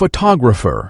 photographer.